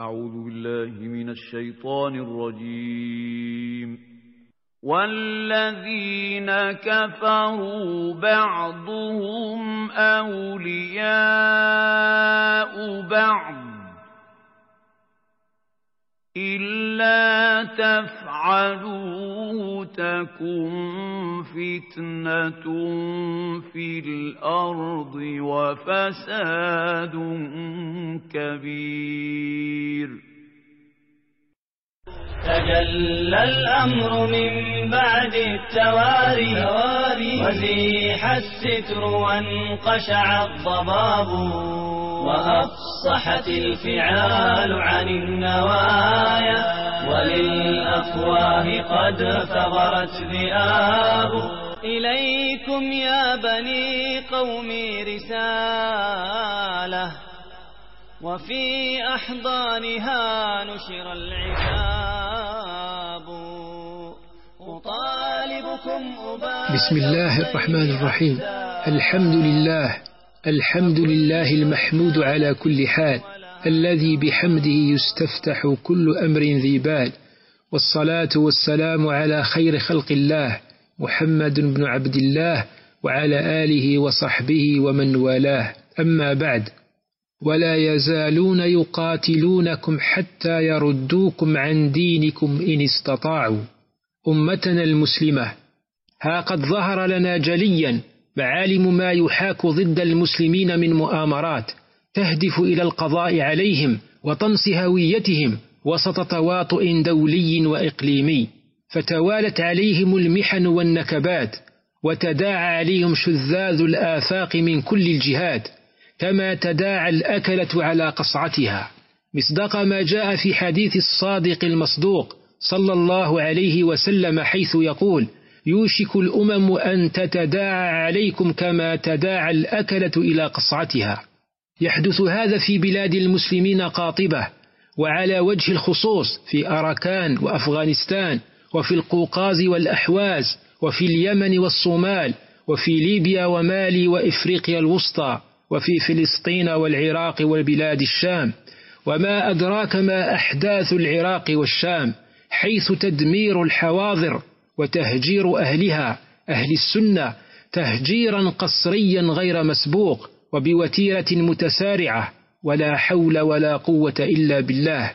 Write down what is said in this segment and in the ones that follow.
أعوذ بالله من الشيطان الرجيم. والذين كفروا بعضهم أولياء بعض. إلا تفعلوه تكن فتنة في الأرض وفساد كبير تجلى الأمر من بعد التواري. وزيح الستر وانقشع الضباب. وأفصحت الفعال عن النوايا. وللأفواه قد ثغرت ذئاب. إليكم يا بني قومي رسالة. وفي أحضانها نشر العتاب. أطالبكم أبا بسم الله الرحمن الرحيم. الحمد لله الحمد لله المحمود على كل حال الذي بحمده يستفتح كل أمر ذي بال. والصلاة والسلام على خير خلق الله محمد بن عبد الله وعلى آله وصحبه ومن والاه. أما بعد ولا يزالون يقاتلونكم حتى يردوكم عن دينكم إن استطاعوا. أمتنا المسلمة ها قد ظهر لنا جليا معالم ما يحاك ضد المسلمين من مؤامرات تهدف إلى القضاء عليهم وطمس هويتهم وسط تواطؤ دولي وإقليمي. فتوالت عليهم المحن والنكبات وتداعى عليهم شذاذ الآفاق من كل الجهات. كما تداعى الأكلة على قصعتها. مصداق ما جاء في حديث الصادق المصدوق صلى الله عليه وسلم حيث يقول يوشك الأمم أن تتداعى عليكم كما تداعى الأكلة إلى قصعتها. يحدث هذا في بلاد المسلمين قاطبة وعلى وجه الخصوص في أراكان وأفغانستان وفي القوقاز والأحواز وفي اليمن والصومال وفي ليبيا ومالي وإفريقيا الوسطى. وفي فلسطين والعراق والبلاد الشام. وما أدراك ما أحداث العراق والشام حيث تدمير الحواضر وتهجير أهلها أهل السنة تهجيرا قصريا غير مسبوق وبوتيرة متسارعة ولا حول ولا قوة إلا بالله.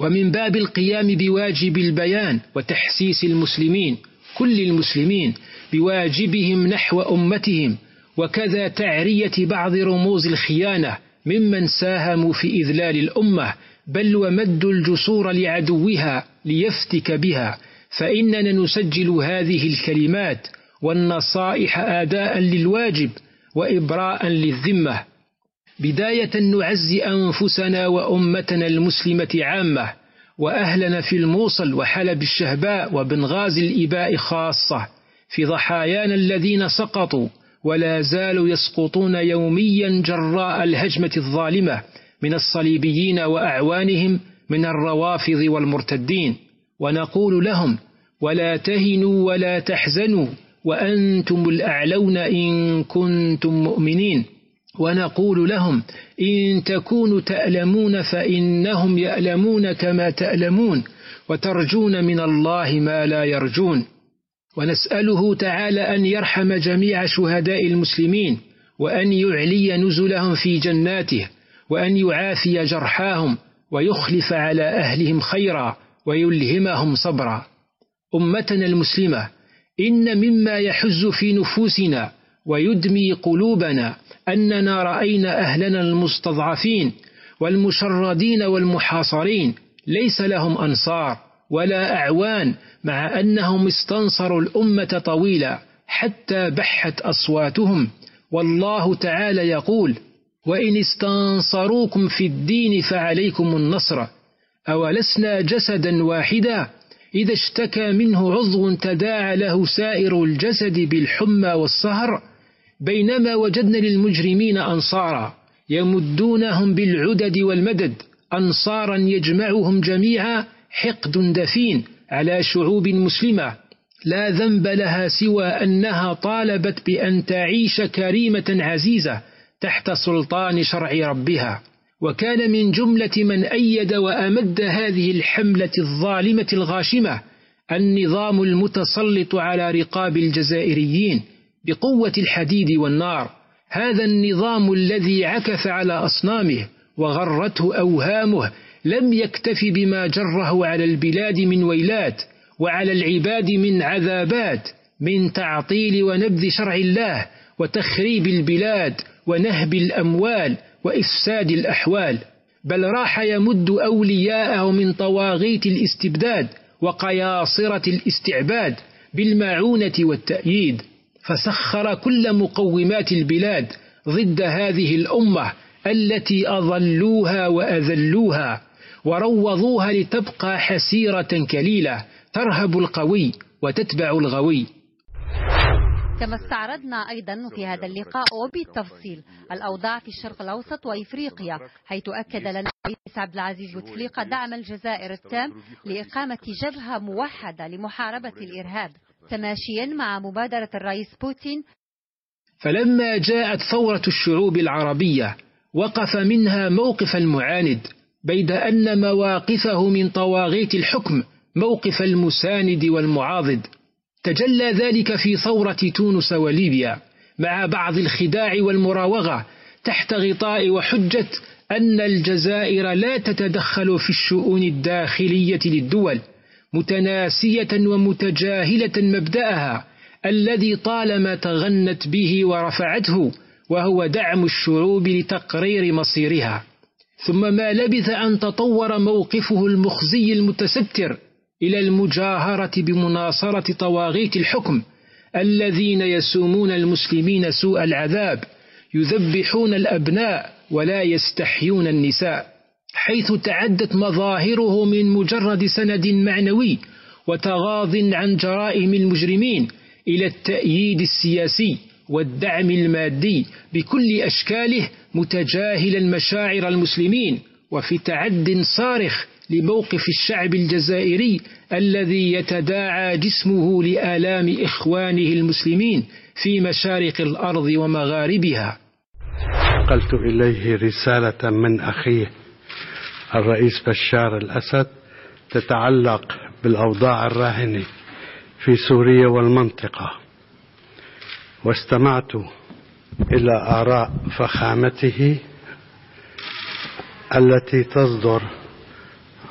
ومن باب القيام بواجب البيان وتحسيس المسلمين كل المسلمين بواجبهم نحو أمتهم وكذا تعرية بعض رموز الخيانة ممن ساهموا في إذلال الأمة بل ومدوا الجسور لعدوها ليفتك بها. فإننا نسجل هذه الكلمات والنصائح آداء للواجب وإبراء للذمة. بداية نعز أنفسنا وأمتنا المسلمة عامة وأهلنا في الموصل وحلب الشهباء وبنغاز الإباء خاصة. في ضحايانا الذين سقطوا ولا زالوا يسقطون يوميا جراء الهجمة الظالمة من الصليبيين وأعوانهم من الروافض والمرتدين. ونقول لهم ولا تهنوا ولا تحزنوا وأنتم الأعلون إن كنتم مؤمنين. ونقول لهم إن تكونوا تألمون فإنهم يألمون كما تألمون وترجون من الله ما لا يرجون. ونسأله تعالى أن يرحم جميع شهداء المسلمين وأن يعلي نزلهم في جناته وأن يعافي جرحاهم ويخلف على أهلهم خيرا ويلهمهم صبرا. أمتنا المسلمة إن مما يحز في نفوسنا ويدمي قلوبنا أننا رأينا أهلنا المستضعفين والمشردين والمحاصرين ليس لهم أنصار. ولا أعوان مع أنهم استنصروا الأمة طويلا حتى بحت أصواتهم. والله تعالى يقول وإن استنصروكم في الدين فعليكم النصر. أولسنا جسدا واحدا؟ إذا اشتكى منه عضو تداعى له سائر الجسد بالحمى والسهر. بينما وجدنا للمجرمين أنصارا يمدونهم بالعدد والمدد أنصارا يجمعهم جميعا حقد دفين على شعوب مسلمة. لا ذنب لها سوى أنها طالبت بأن تعيش كريمة عزيزة تحت سلطان شرع ربها. وكان من جملة من أيد وأمد هذه الحملة الظالمة الغاشمة النظام المتسلط على رقاب الجزائريين بقوة الحديد والنار. هذا النظام الذي عكف على أصنامه وغرته أوهامه لم يكتف بما جره على البلاد من ويلات وعلى العباد من عذابات من تعطيل ونبذ شرع الله وتخريب البلاد ونهب الأموال وإفساد الأحوال. بل راح يمد أولياءه من طواغيت الاستبداد وقياصرة الاستعباد بالمعونة والتأييد. فسخر كل مقومات البلاد ضد هذه الأمة التي أضلوها وأذلوها. وروضوها لتبقى حسيرة كليلة ترهب القوي وتتبع الغوي. كما استعرضنا أيضا في هذا اللقاء وبالتفصيل الأوضاع في الشرق الأوسط وإفريقيا حيث أكد لنا الرئيس عبد العزيز بوتفليقة دعم الجزائر التام لإقامة جبهة موحدة لمحاربة الإرهاب تماشيا مع مبادرة الرئيس بوتين. فلما جاءت ثورة الشعوب العربية وقف منها موقف المعاند. بيد أن مواقفه من طواغيت الحكم موقف المساند والمعاضد. تجلى ذلك في ثورة تونس وليبيا مع بعض الخداع والمراوغة تحت غطاء وحجة أن الجزائر لا تتدخل في الشؤون الداخلية للدول متناسية ومتجاهلة مبدأها الذي طالما تغنت به ورفعته وهو دعم الشعوب لتقرير مصيرها. ثم ما لبث أن تطور موقفه المخزي المتستر إلى المجاهرة بمناصرة طواغيت الحكم الذين يسومون المسلمين سوء العذاب يذبحون الأبناء ولا يستحيون النساء حيث تعدت مظاهره من مجرد سند معنوي وتغاض عن جرائم المجرمين إلى التأييد السياسي والدعم المادي بكل أشكاله متجاهلا مشاعر المسلمين وفي تعد صارخ لموقف الشعب الجزائري الذي يتداعى جسمه لآلام إخوانه المسلمين في مشارق الأرض ومغاربها. قلت إليه رسالة من أخيه الرئيس بشار الأسد تتعلق بالأوضاع الراهنة في سوريا والمنطقة. واستمعت إلى آراء فخامته التي تصدر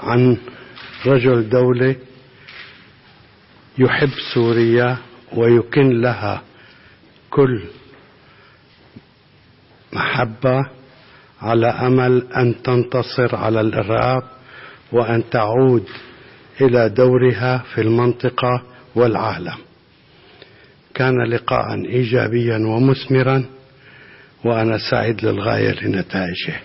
عن رجل دولة يحب سوريا ويكن لها كل محبة على أمل أن تنتصر على الإرهاب وأن تعود إلى دورها في المنطقة والعالم. كان لقاء إيجابيا ومثمرا. وأنا سعيد للغاية لنتائجه.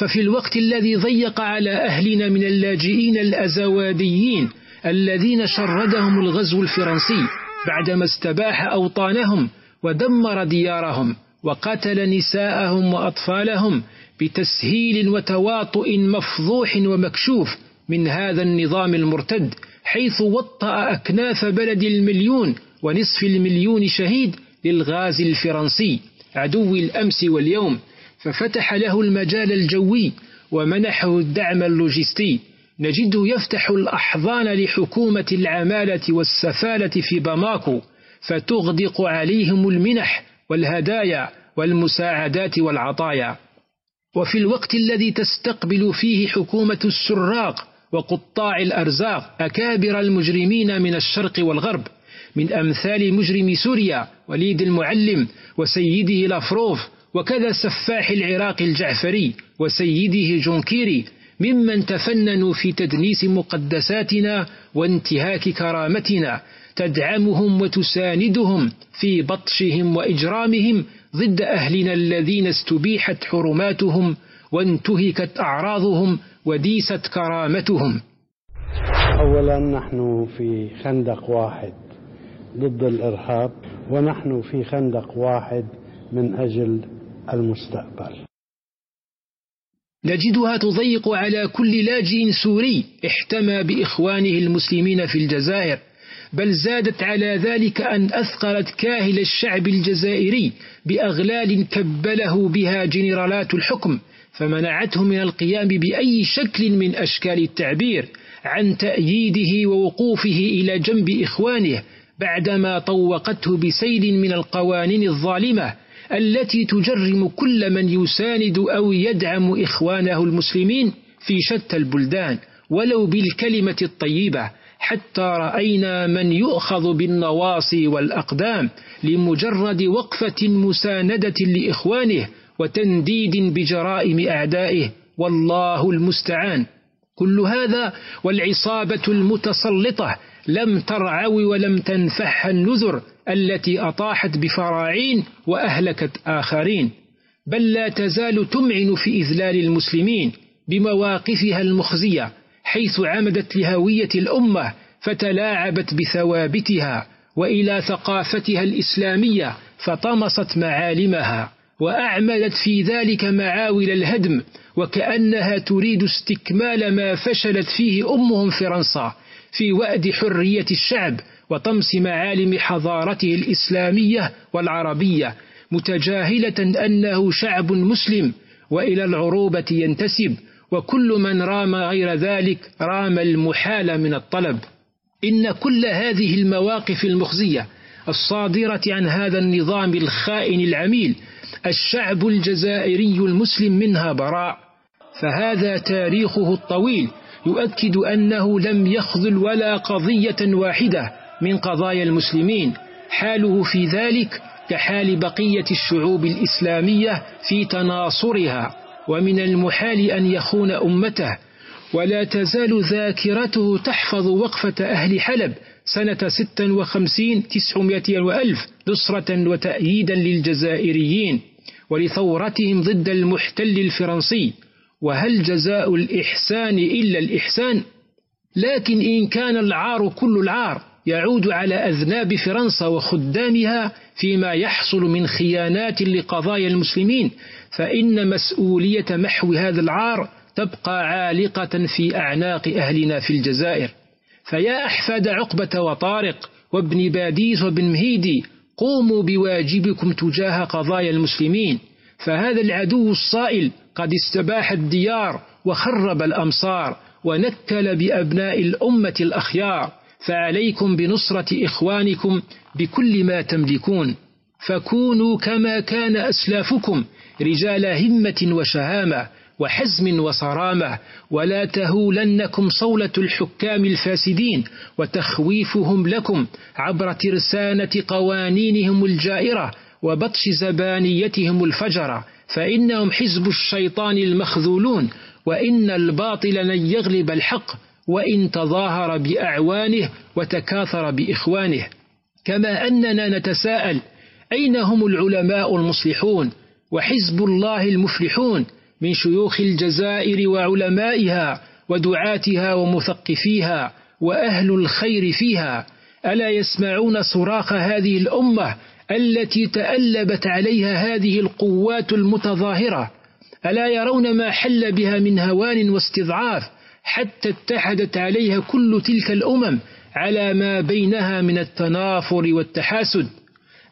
ففي الوقت الذي ضيق على أهلنا من اللاجئين الأزواديين الذين شردهم الغزو الفرنسي بعدما استباح أوطانهم ودمر ديارهم وقتل نساءهم وأطفالهم بتسهيل وتواطؤ مفضوح ومكشوف من هذا النظام المرتد حيث وطأ أكناف بلد المليون ونصف المليون شهيد للغاز الفرنسي. عدو الأمس واليوم ففتح له المجال الجوي ومنحه الدعم اللوجستي. نجده يفتح الأحضان لحكومة العمالة والسفالة في باماكو فتغدق عليهم المنح والهدايا والمساعدات والعطايا. وفي الوقت الذي تستقبل فيه حكومة السراق وقطاع الأرزاق أكابر المجرمين من الشرق والغرب. من أمثال مجرم سوريا وليد المعلم وسيده لافروف وكذا سفاح العراق الجعفري وسيده جونكيري ممن تفننوا في تدنيس مقدساتنا وانتهاك كرامتنا تدعمهم وتساندهم في بطشهم وإجرامهم ضد أهلنا الذين استبيحت حرماتهم وانتهكت أعراضهم وديست كرامتهم. أولا نحن في خندق واحد. ضد الإرهاب ونحن في خندق واحد من أجل المستقبل. نجدها تضيق على كل لاجئ سوري احتمى بإخوانه المسلمين في الجزائر بل زادت على ذلك أن أثقلت كاهل الشعب الجزائري بأغلال كبله بها جنرالات الحكم فمنعته من القيام بأي شكل من أشكال التعبير عن تأييده ووقوفه إلى جنب إخوانه بعدما طوقته بسيل من القوانين الظالمة التي تجرم كل من يساند أو يدعم إخوانه المسلمين في شتى البلدان ولو بالكلمة الطيبة حتى رأينا من يؤخذ بالنواصي والأقدام لمجرد وقفة مساندة لإخوانه وتنديد بجرائم أعدائه والله المستعان. كل هذا والعصابة المتسلطة لم ترعو ولم تنفح النذر التي أطاحت بفراعين وأهلكت آخرين بل لا تزال تمعن في إذلال المسلمين بمواقفها المخزية حيث عمدت لهوية الأمة فتلاعبت بثوابتها وإلى ثقافتها الإسلامية فطمست معالمها وأعملت في ذلك معاول الهدم وكأنها تريد استكمال ما فشلت فيه أمهم فرنسا في وأد حرية الشعب وطمس معالم حضارته الإسلامية والعربية متجاهلة أنه شعب مسلم وإلى العروبة ينتسب وكل من رام غير ذلك رام المحال من الطلب. إن كل هذه المواقف المخزية الصادرة عن هذا النظام الخائن العميل الشعب الجزائري المسلم منها براء. فهذا تاريخه الطويل يؤكد أنه لم يخذل ولا قضية واحدة من قضايا المسلمين. حاله في ذلك كحال بقية الشعوب الإسلامية في تناصرها. ومن المحال أن يخون أمته. ولا تزال ذاكرته تحفظ وقفة أهل حلب سنة 56 تسعمائة وألف نصرة وتأييدا للجزائريين ولثورتهم ضد المحتل الفرنسي. وهل جزاء الإحسان إلا الإحسان؟ لكن إن كان العار كل العار يعود على أذناب فرنسا وخدامها فيما يحصل من خيانات لقضايا المسلمين فإن مسؤولية محو هذا العار تبقى عالقة في أعناق أهلنا في الجزائر. فيا أحفاد عقبة وطارق وابن باديس وابن مهيدي قوموا بواجبكم تجاه قضايا المسلمين. فهذا العدو الصائل قد استباح الديار وخرب الأمصار ونكل بأبناء الأمة الأخيار فعليكم بنصرة إخوانكم بكل ما تملكون. فكونوا كما كان أسلافكم رجال همة وشهامة وحزم وصرامة ولا تهولنكم صولة الحكام الفاسدين وتخويفهم لكم عبر ترسانة قوانينهم الجائرة وبطش زبانيتهم الفجرة فإنهم حزب الشيطان المخذولون وإن الباطل لن يغلب الحق وإن تظاهر بأعوانه وتكاثر بإخوانه. كما أننا نتساءل أين هم العلماء المصلحون؟ وحزب الله المفلحون من شيوخ الجزائر وعلمائها ودعاتها ومثقفيها وأهل الخير فيها. ألا يسمعون صراخ هذه الأمة التي تألبت عليها هذه القوات المتظاهرة. ألا يرون ما حل بها من هوان واستضعاف حتى اتحدت عليها كل تلك الأمم على ما بينها من التنافر والتحاسد.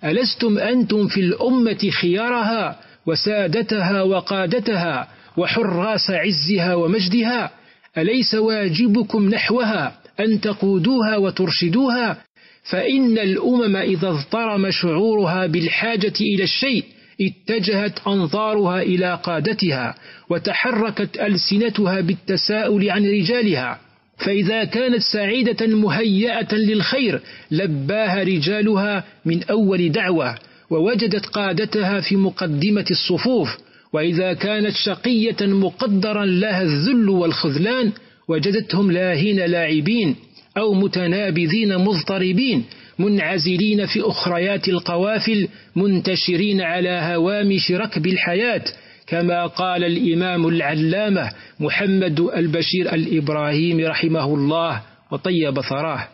ألستم أنتم في الأمة خيارها وسادتها وقادتها وحراس عزها ومجدها؟ أليس واجبكم نحوها أن تقودوها وترشدوها فإن الأمم إذا اضطرم شعورها بالحاجة إلى الشيء اتجهت أنظارها إلى قادتها وتحركت ألسنتها بالتساؤل عن رجالها. فإذا كانت سعيدة مهيئة للخير لباها رجالها من أول دعوة ووجدت قادتها في مقدمة الصفوف. وإذا كانت شقية مقدرا لها الذل والخذلان وجدتهم لاهين لاعبين. أو متنابذين مضطربين منعزلين في أخريات القوافل منتشرين على هوامش ركب الحياة كما قال الإمام العلامة محمد البشير الإبراهيم رحمه الله وطيب ثراه.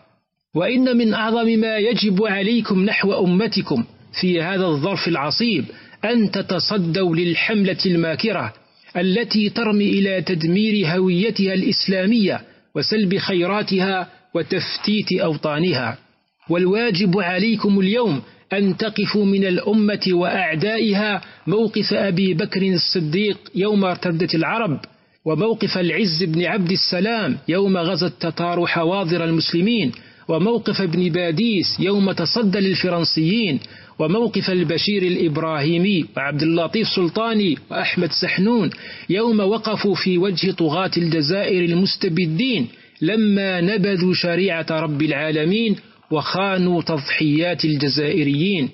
وإن من أعظم ما يجب عليكم نحو أمتكم في هذا الظرف العصيب أن تتصدوا للحملة الماكرة التي ترمي إلى تدمير هويتها الإسلامية وسلب خيراتها وتفتيت أوطانها. والواجب عليكم اليوم أن تقفوا من الأمة وأعدائها موقف أبي بكر الصديق يوم ارتدت العرب وموقف العز بن عبد السلام يوم غزا التتار حواضر المسلمين وموقف ابن باديس يوم تصدى للفرنسيين وموقف البشير الإبراهيمي وعبد اللطيف سلطاني وأحمد سحنون يوم وقفوا في وجه طغاة الجزائر المستبدين لما نبذوا شريعة رب العالمين وخانوا تضحيات الجزائريين.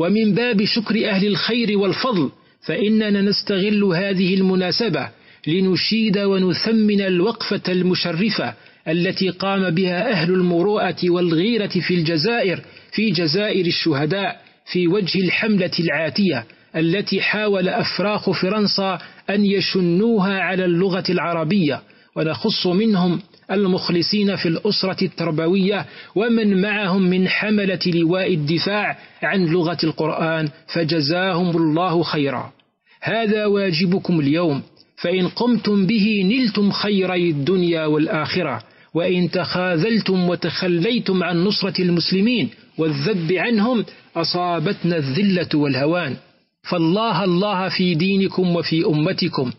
ومن باب شكر أهل الخير والفضل فإننا نستغل هذه المناسبة لنشيد ونثمن الوقفة المشرفة التي قام بها أهل المروءة والغيرة في الجزائر في جزائر الشهداء في وجه الحملة العاتية التي حاول أفراخ فرنسا أن يشنوها على اللغة العربية. ونخص منهم المخلصين في الأسرة التربوية ومن معهم من حملة لواء الدفاع عن لغة القرآن فجزاهم الله خيرا. هذا واجبكم اليوم. فإن قمتم به نلتم خيري الدنيا والآخرة. وإن تخاذلتم وتخليتم عن نصرة المسلمين والذب عنهم أصابتنا الذلة والهوان. فالله الله في دينكم وفي أمتكم.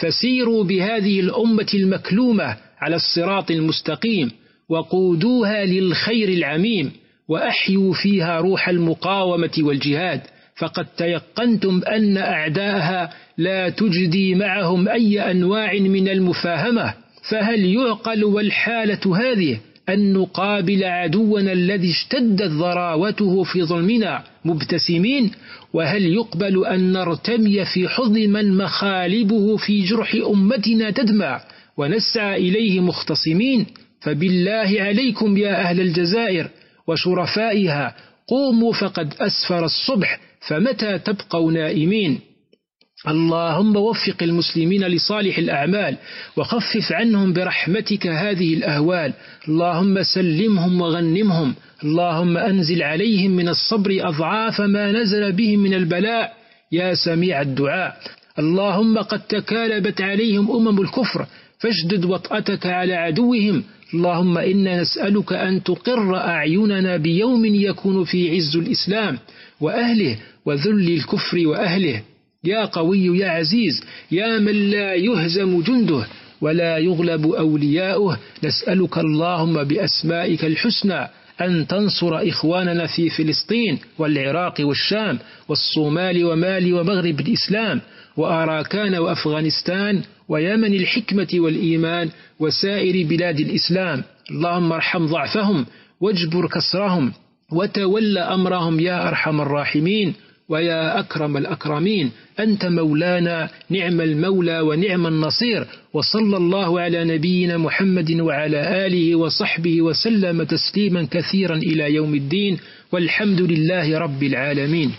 فسيروا بهذه الأمة المكلومة على الصراط المستقيم وقودوها للخير العميم وأحيوا فيها روح المقاومة والجهاد. فقد تيقنتم أن أعداءها لا تجدي معهم أي أنواع من المفاهمة. فهل يعقل والحالة هذه أن نقابل عدونا الذي اشتدت ضراوته في ظلمنا مبتسمين؟ وهل يقبل أن نرتمي في حضن من مخالبه في جرح أمتنا تدمع؟ ونسعى إليه مختصمين. فبالله عليكم يا أهل الجزائر وشرفائها. قوموا فقد أسفر الصبح فمتى تبقوا نائمين؟ اللهم وفق المسلمين لصالح الأعمال وخفف عنهم برحمتك هذه الأهوال. اللهم سلمهم وغنمهم. اللهم أنزل عليهم من الصبر أضعاف ما نزل بهم من البلاء. يا سميع الدعاء. اللهم قد تكالبت عليهم أمم الكفر فاشدد وطأتك على عدوهم. اللهم إنا نسألك أن تقر أعيننا بيوم يكون في عز الإسلام وأهله وذل الكفر وأهله. يا قوي يا عزيز يا من لا يهزم جنده ولا يغلب أولياؤه نسألك اللهم بأسمائك الحسنى أن تنصر إخواننا في فلسطين والعراق والشام والصومال ومالي ومغرب الإسلام وأراكان وأفغانستان ويمن الحكمة والإيمان وسائر بلاد الإسلام. اللهم ارحم ضعفهم واجبر كسرهم وتول أمرهم يا أرحم الراحمين ويا أكرم الأكرمين. أنت مولانا نعم المولى ونعم النصير. وصلى الله على نبينا محمد وعلى آله وصحبه وسلم تسليما كثيرا إلى يوم الدين. والحمد لله رب العالمين.